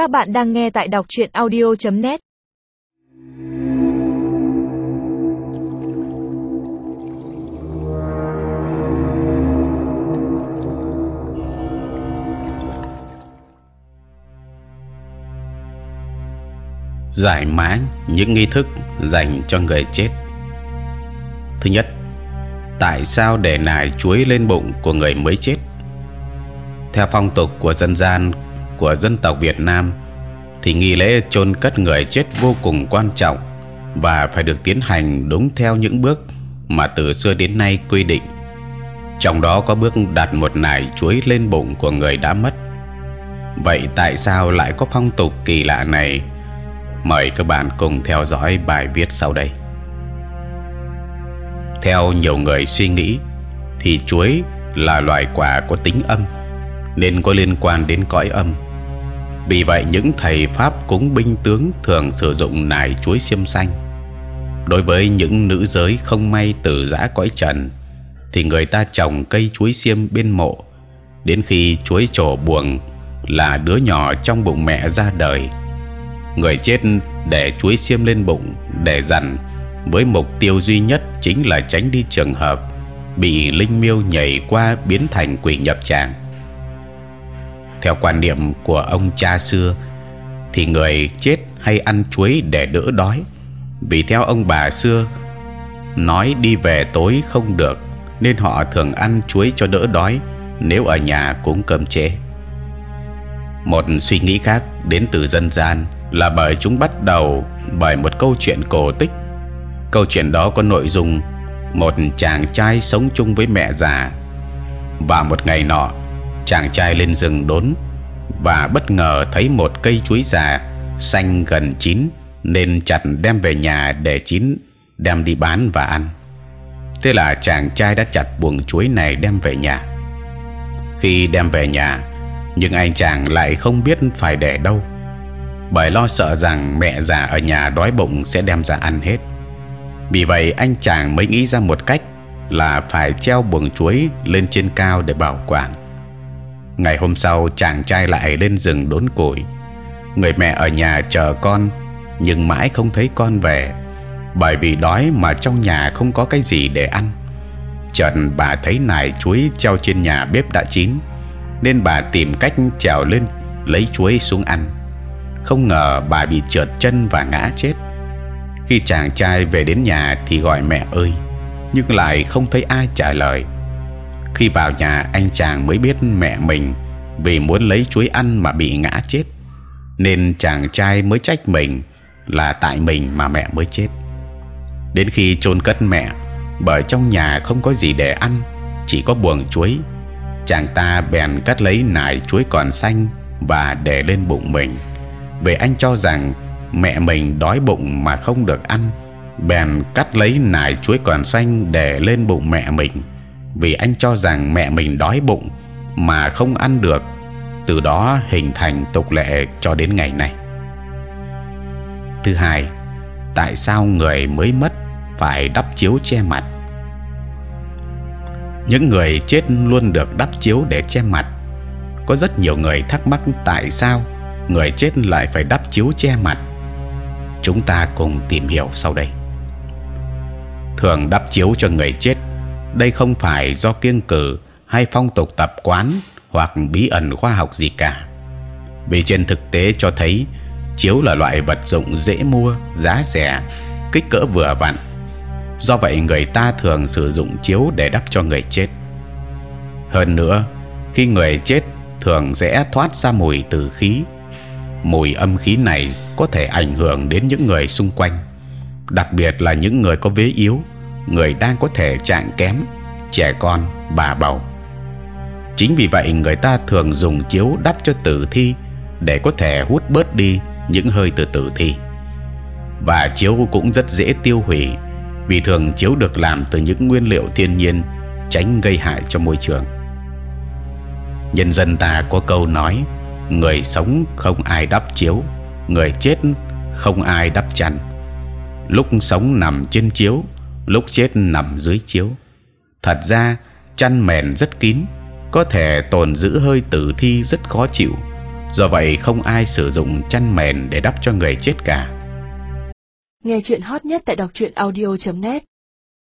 Các bạn đang nghe tại đọc truyện audio.net. giải mã những nghi thức dành cho người chết. Thứ nhất, tại sao để nải chuối lên bụng của người mới chết? Theo phong tục của dân gian của dân tộc Việt Nam, thì nghi lễ chôn cất người chết vô cùng quan trọng và phải được tiến hành đúng theo những bước mà từ xưa đến nay quy định. Trong đó có bước đặt một nải chuối lên bụng của người đã mất. Vậy tại sao lại có phong tục kỳ lạ này? Mời các bạn cùng theo dõi bài viết sau đây. Theo nhiều người suy nghĩ, thì chuối là loài quả có tính âm, nên có liên quan đến cõi âm. Vì vậy, những thầy pháp cúng binh tướng thường sử dụng nải chuối xiêm xanh. Đối với những nữ giới không may từ giã cõi trần, thì người ta trồng cây chuối xiêm bên mộ. Đến khi chuối trổ buồng là đứa nhỏ trong bụng mẹ ra đời người chết để chuối xiêm lên bụng để dằn với mục tiêu duy nhất chính là tránh đi trường hợp bị linh miêu nhảy qua biến thành quỷ nhập tràng. Theo quan niệm của ông cha xưa, thì người chết hay ăn chuối để đỡ đói, vì theo ông bà xưa nói đi về tối không được, nên họ thường ăn chuối cho đỡ đói nếu ở nhà cúng cơm chế. Một suy nghĩ khác đến từ dân gian là bởi chúng bắt đầu bởi một câu chuyện cổ tích. Câu chuyện đó có nội dung một chàng trai sống chung với mẹ già và một ngày nọ chàng trai lên rừng đốn và bất ngờ thấy một cây chuối già xanh gần chín nên chặt đem về nhà để chín đem đi bán và ăn. Thế là chàng trai đã chặt buồng chuối này đem về nhà. Khi đem về nhà, nhưng anh chàng lại không biết phải để đâu bởi lo sợ rằng mẹ già ở nhà đói bụng sẽ đem ra ăn hết. Vì vậy anh chàng mới nghĩ ra một cách là phải treo buồng chuối lên trên cao để bảo quản. Ngày hôm sau chàng trai lại lên rừng đốn củi. Người mẹ ở nhà chờ con nhưng mãi không thấy con về bởi vì đói mà trong nhà không có cái gì để ăn. Chợt bà thấy nải chuối treo trên nhà bếp đã chín nên bà tìm cách trèo lên lấy chuối xuống ăn không ngờ bà bị trượt chân và ngã chết. Khi chàng trai về đến nhà thì gọi mẹ ơi, nhưng lại không thấy ai trả lời. Khi vào nhà anh chàng mới biết mẹ mình vì muốn lấy chuối ăn mà bị ngã chết, nên chàng trai mới trách mình là tại mình mà mẹ mới chết. Đến khi chôn cất mẹ, bởi trong nhà không có gì để ăn, chỉ có buồng chuối, chàng ta bèn cắt lấy nải chuối còn xanh và để lên bụng mình. Vì anh cho rằng mẹ mình đói bụng mà không được ăn bèn cắt lấy nải chuối còn xanh để lên bụng mẹ mình vì anh cho rằng mẹ mình đói bụng mà không ăn được, từ đó hình thành tục lệ cho đến ngày nay. Thứ hai, tại sao người mới mất phải đắp chiếu che mặt? Những người chết luôn được đắp chiếu để che mặt. Có rất nhiều người thắc mắc tại sao người chết lại phải đắp chiếu che mặt. Chúng ta cùng tìm hiểu sau đây. Thường đắp chiếu cho người chết đây không phải do kiêng cử hay phong tục tập quán hoặc bí ẩn khoa học gì cả. Vì trên thực tế cho thấy chiếu là loại vật dụng dễ mua giá rẻ kích cỡ vừa vặn. Do vậy người ta thường sử dụng chiếu để đắp cho người chết. Hơn nữa khi người chết thường sẽ thoát ra mùi tử khí. Mùi âm khí này có thể ảnh hưởng đến những người xung quanh, đặc biệt là những người có vế yếu, người đang có thể trạng kém, trẻ con, bà bầu. Chính vì vậy người ta thường dùng chiếu đắp cho tử thi để có thể hút bớt đi những hơi từ tử thi. Và chiếu cũng rất dễ tiêu hủy vì thường chiếu được làm từ những nguyên liệu thiên nhiên, tránh gây hại cho môi trường. Nhân dân ta có câu nói người sống không ai đắp chiếu người chết không ai đắp chăn lúc sống nằm trên chiếu lúc chết nằm dưới chiếu. Thật ra, chăn mền rất kín, có thể tồn giữ hơi tử thi rất khó chịu. Do vậy không ai sử dụng chăn mền để đắp cho người chết cả. Nghe chuyện hot nhất tại đọc truyện audio.net